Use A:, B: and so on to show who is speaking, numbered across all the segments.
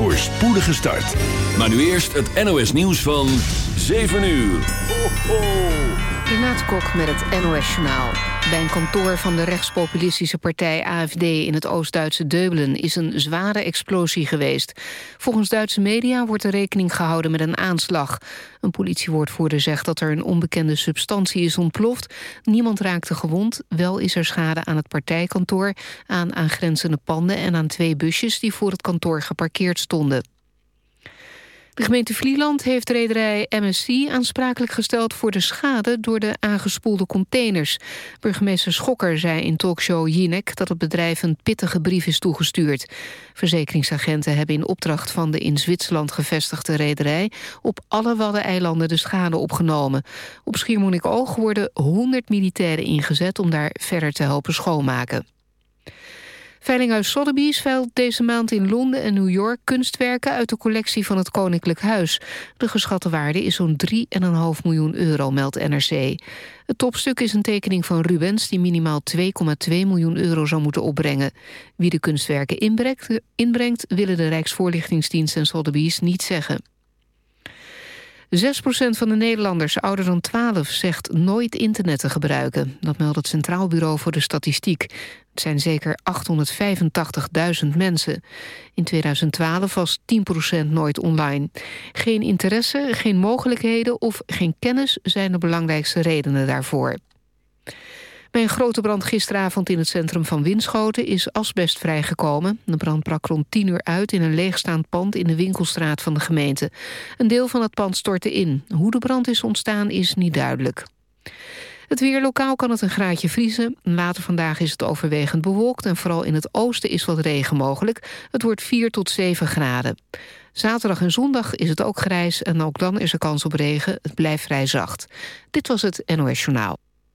A: voor spoedige start.
B: Maar nu eerst het NOS nieuws van 7 uur. Ho, ho.
C: Kok met het NOS Journaal. Bij een kantoor van de rechtspopulistische partij AFD in het Oost-Duitse Deubelen is een zware explosie geweest. Volgens Duitse media wordt er rekening gehouden met een aanslag. Een politiewoordvoerder zegt dat er een onbekende substantie is ontploft. Niemand raakte gewond, wel is er schade aan het partijkantoor, aan aangrenzende panden en aan twee busjes die voor het kantoor geparkeerd stonden. De gemeente Vlieland heeft rederij MSC aansprakelijk gesteld voor de schade door de aangespoelde containers. Burgemeester Schokker zei in talkshow Jinek dat het bedrijf een pittige brief is toegestuurd. Verzekeringsagenten hebben in opdracht van de in Zwitserland gevestigde rederij op alle Waddeneilanden de schade opgenomen. Op Schiermonnikoog worden 100 militairen ingezet om daar verder te helpen schoonmaken. Veilinghuis Sotheby's veilt deze maand in Londen en New York kunstwerken uit de collectie van het Koninklijk Huis. De geschatte waarde is zo'n 3,5 miljoen euro, meldt NRC. Het topstuk is een tekening van Rubens die minimaal 2,2 miljoen euro zou moeten opbrengen. Wie de kunstwerken inbrengt, inbrengt willen de Rijksvoorlichtingsdienst en Sotheby's niet zeggen. 6% van de Nederlanders ouder dan 12 zegt nooit internet te gebruiken. Dat meldt het Centraal Bureau voor de Statistiek. Het zijn zeker 885.000 mensen. In 2012 was 10% nooit online. Geen interesse, geen mogelijkheden of geen kennis... zijn de belangrijkste redenen daarvoor. Bij een grote brand gisteravond in het centrum van Winschoten is asbest vrijgekomen. De brand brak rond 10 uur uit in een leegstaand pand in de winkelstraat van de gemeente. Een deel van het pand stortte in. Hoe de brand is ontstaan is niet duidelijk. Het weer lokaal kan het een graadje vriezen. Later vandaag is het overwegend bewolkt... en vooral in het oosten is wat regen mogelijk. Het wordt 4 tot 7 graden. Zaterdag en zondag is het ook grijs en ook dan is er kans op regen. Het blijft vrij zacht. Dit was het NOS Journaal.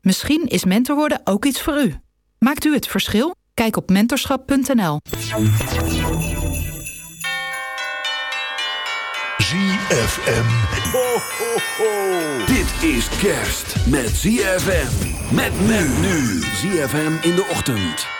D: Misschien is mentor worden ook iets voor u. Maakt u het verschil? Kijk op mentorschap.nl.
A: ZFM.
B: Ho, ho, ho. Dit is kerst met ZFM. Met men nu. ZFM in de ochtend.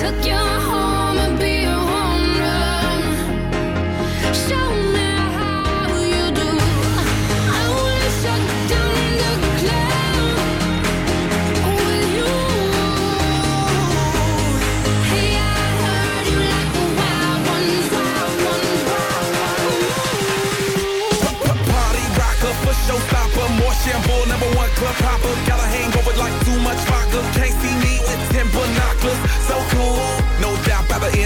E: took you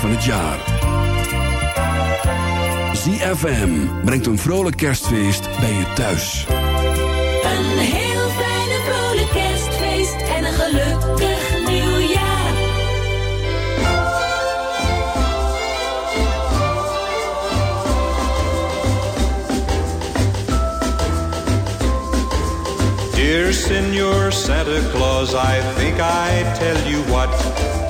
B: Van het jaar. ZFM brengt een vrolijk kerstfeest bij je thuis.
E: Een heel fijne vrolijk kerstfeest. En een gelukkig nieuwjaar.
F: Dear Senor Santa Claus, I think I tell you what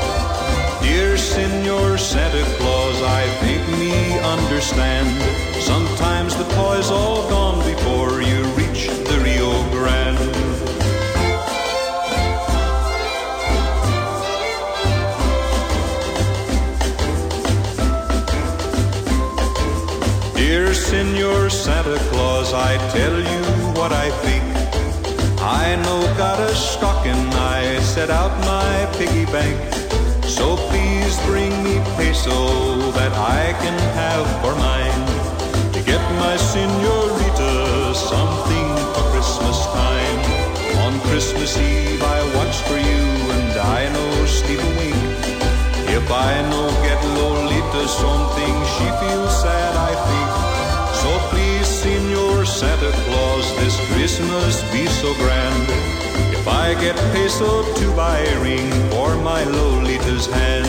F: Dear Senor Santa Claus, I think me understand. Sometimes the toy's all gone before you reach the Rio Grande. Dear Senor Santa Claus, I tell you what I think. I know got a stocking, I set out my piggy bank. So please bring me peso that I can have for mine. To get my senorita something for Christmas time. On Christmas Eve I watch for you and I know Steve wink. If I no get Lolita something, she feels sad, I think. So please, Senor Santa Claus, this Christmas be so grand. If I get peso to buy a ring for my Lolita's hand.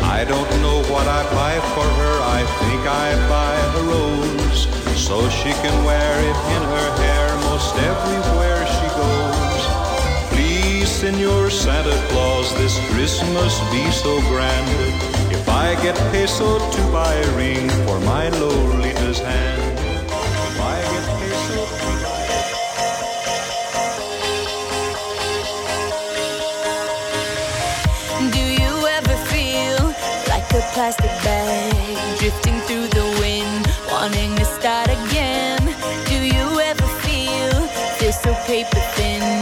F: I don't know what I buy for her. I think I buy a rose so she can wear it in her hair most everywhere Senor Santa Claus, this Christmas be so grand. If I get peso to buy a ring for my Lolita's hand.
E: Do you ever feel like a plastic bag drifting through the wind, wanting to start again? Do you ever feel this so paper thin,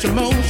B: such emotion.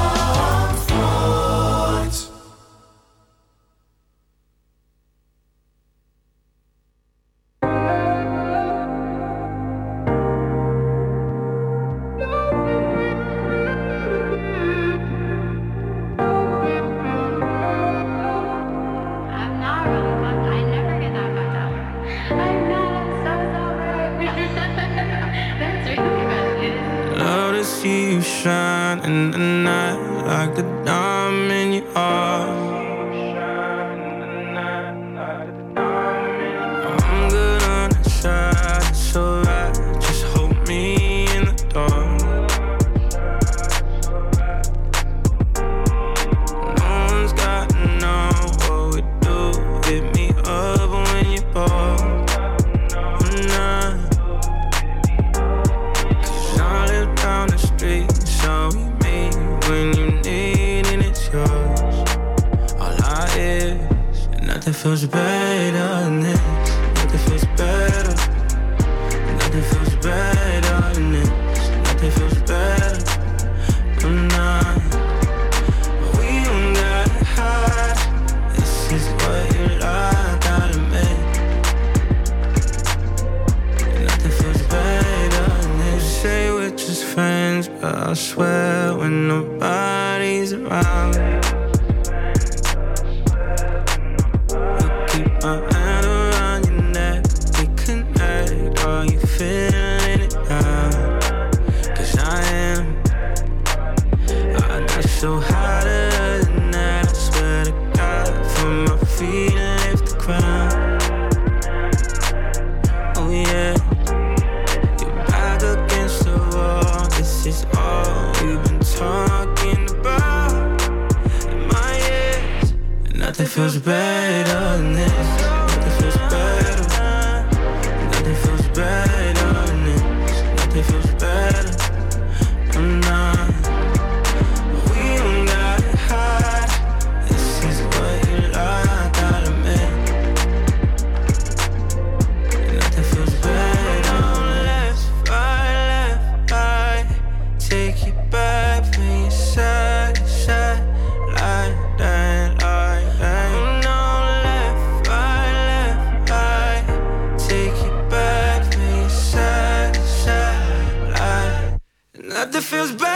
G: it feels better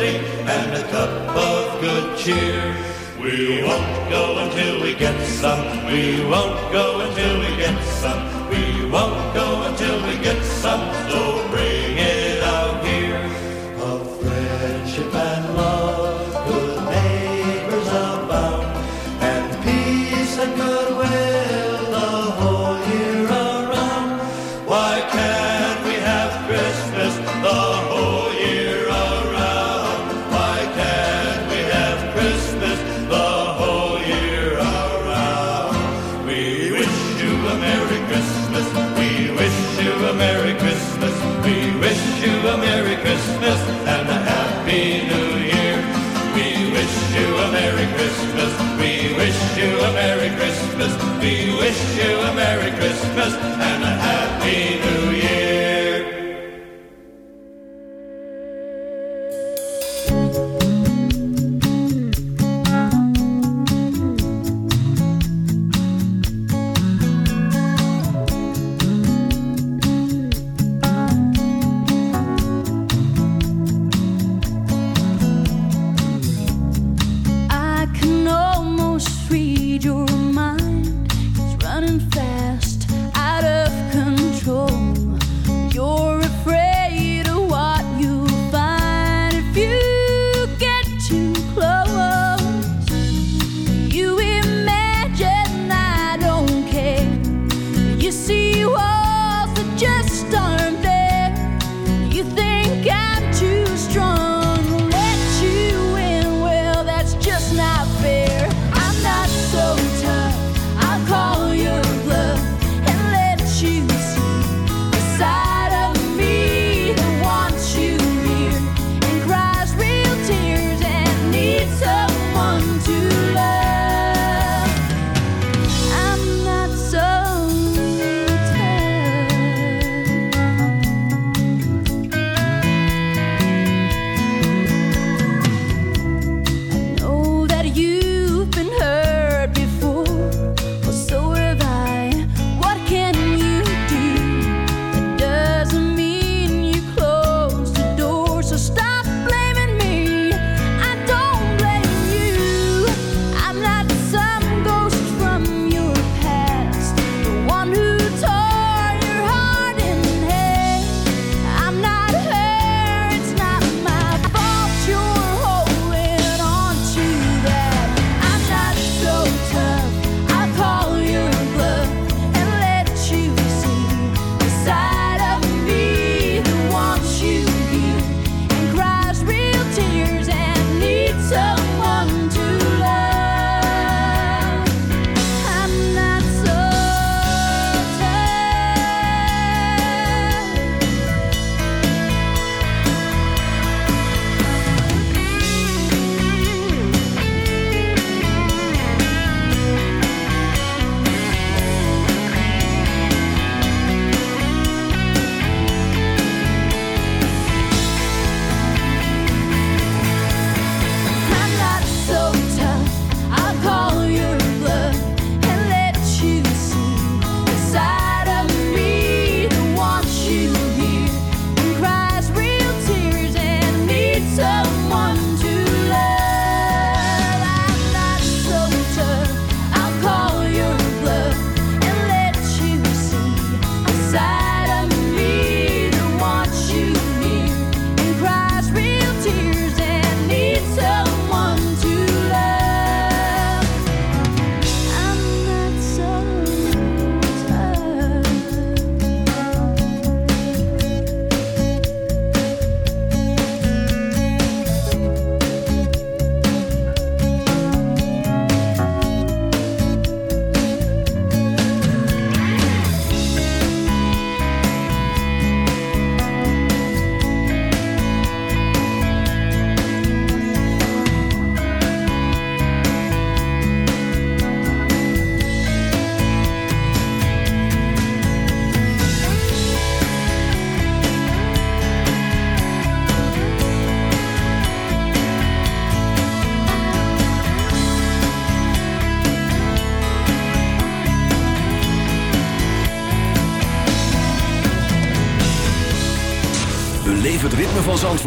H: and a cup of good cheer. We won't go until we get some. We won't go until we get some. We won't go until we get some.
E: Merry Christmas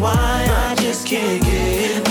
I: why I just can't get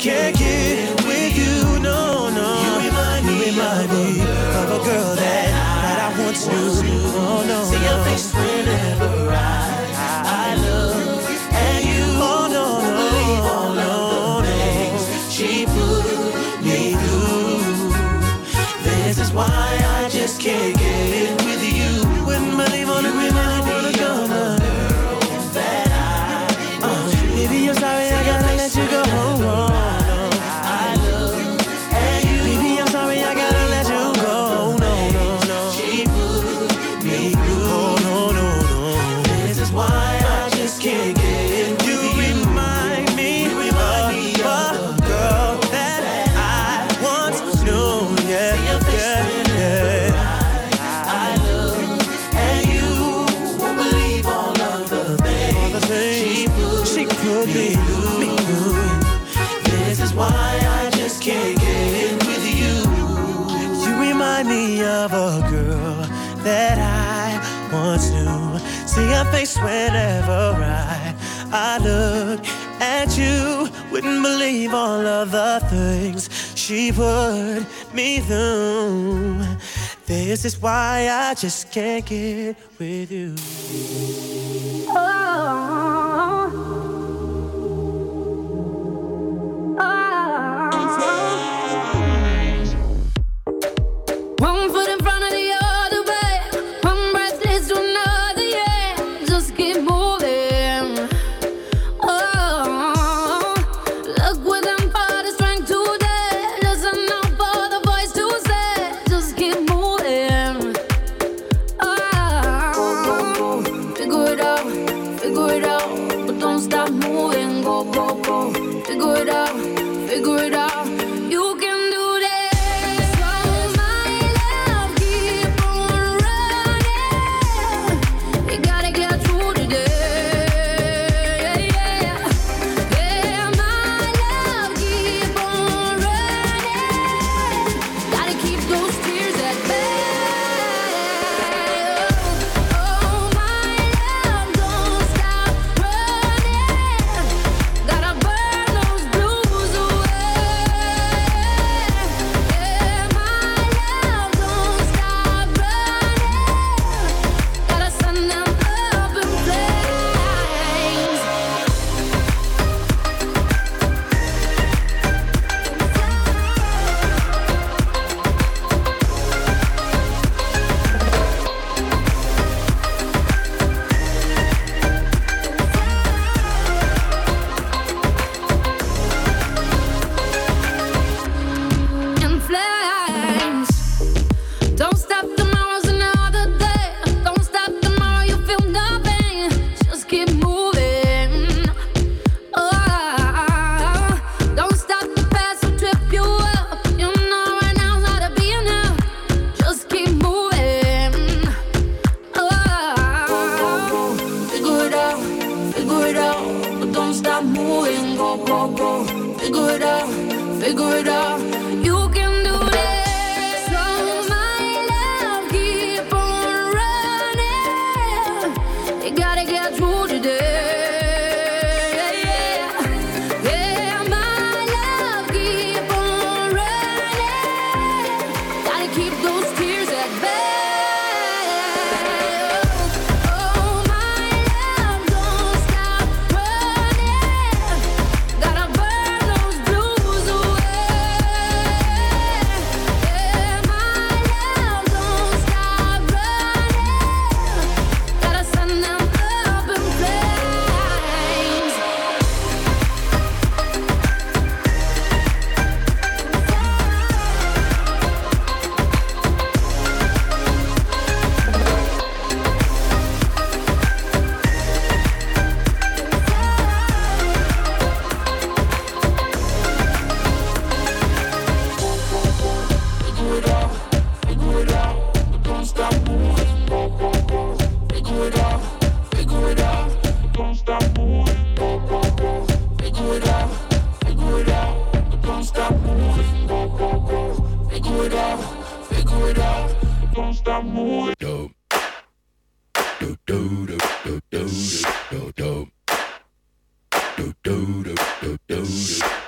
I: can't get
J: believe
I: all of the things
J: she put me through.
I: This is why I just can't get
J: with you. Oh. Oh.
E: One for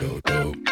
K: go, go.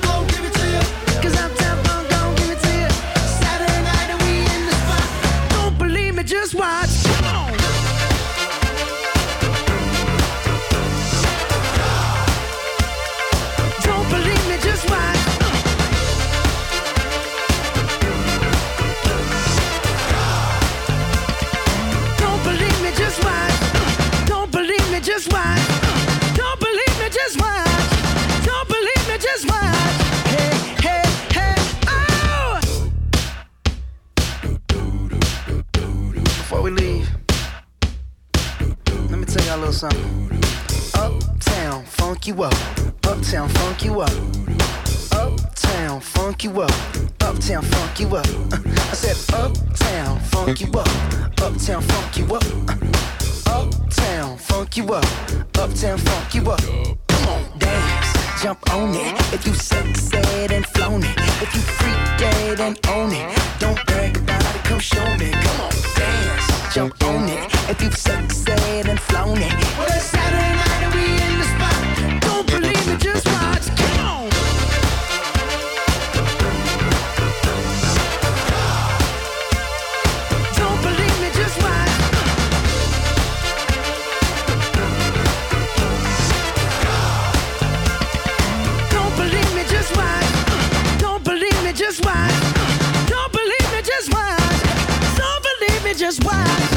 L: before we leave, let me tell y'all a little something. Uptown, funk you up. Uptown, funk you up. Uptown, funk you up. Uptown, funk you up. I said, Uptown, funk you up. Uptown, funk you up. Uptown, funk you up. Uptown, funk you up. Come on, dance, jump on it. If you succeed and flown it, if you freak dead and own it, don't brag about come show me. Come on, dance, jump on it. If you've sexed and flown it, well, it's Saturday night and we in the spot.
E: why.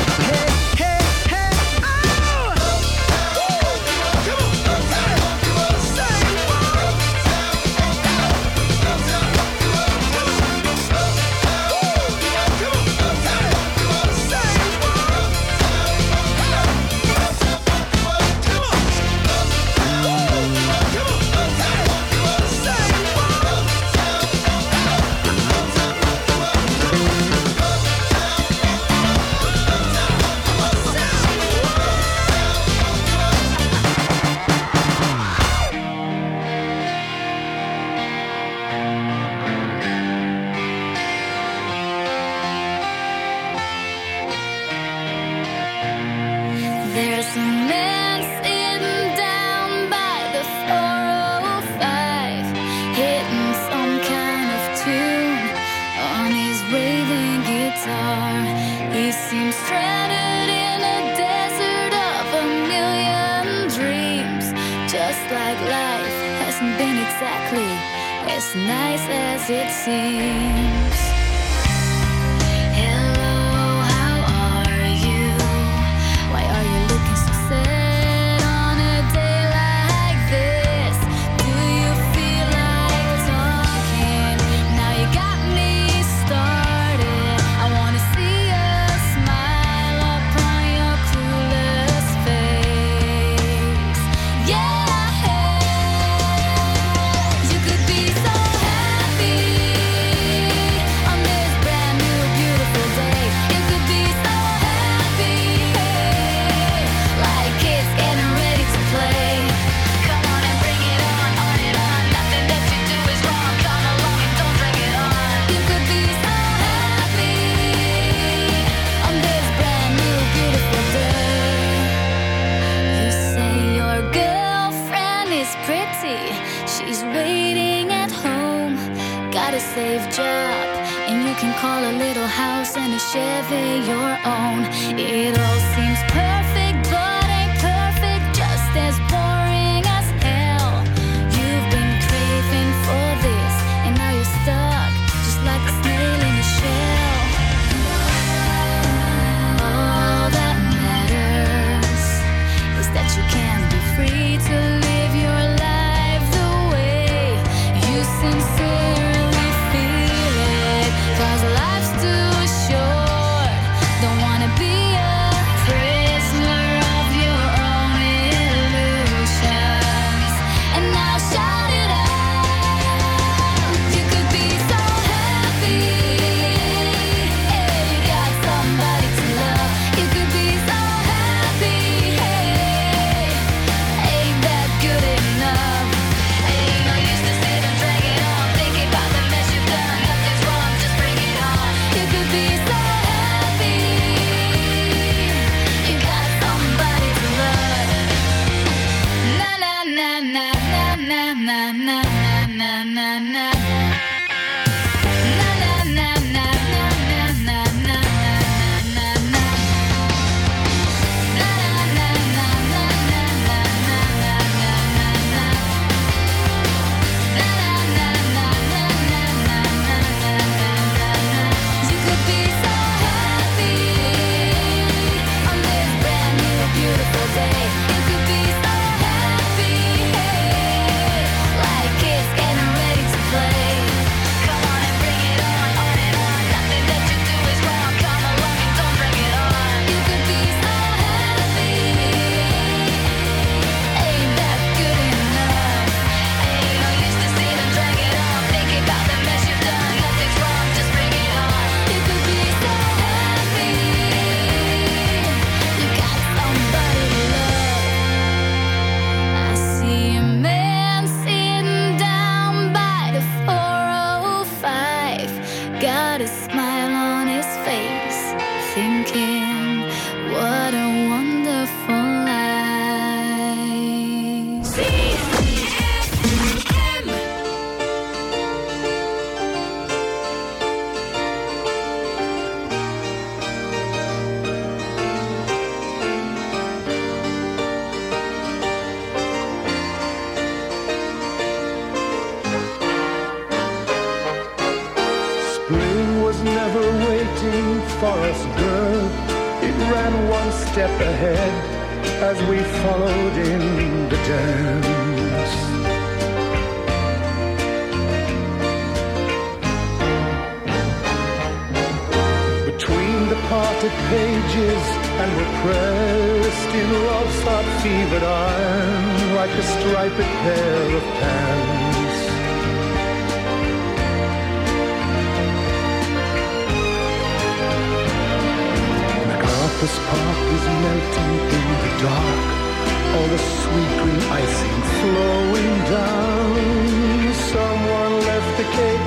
E: Chevy your own. It all seems perfect,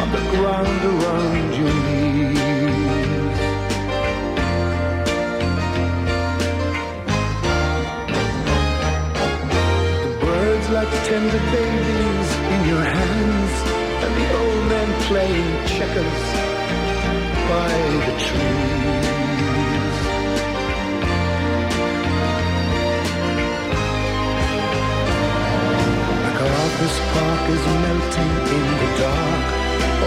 M: on the ground around your knees. The birds like tender babies in your hands, and the old men playing checkers by the trees. This park is melting in the dark.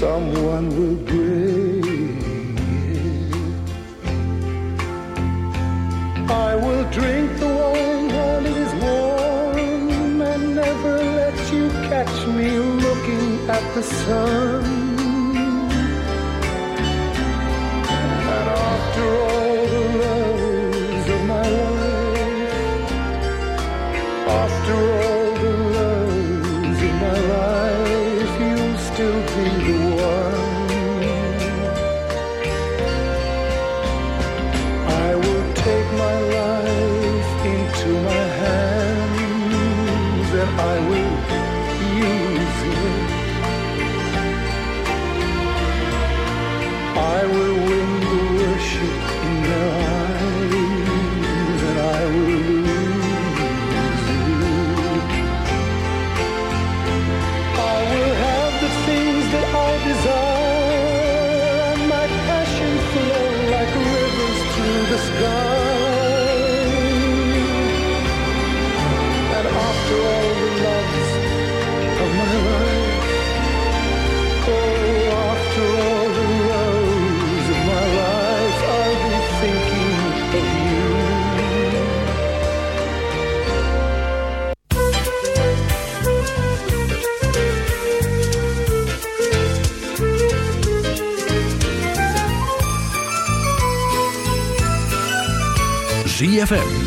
M: Someone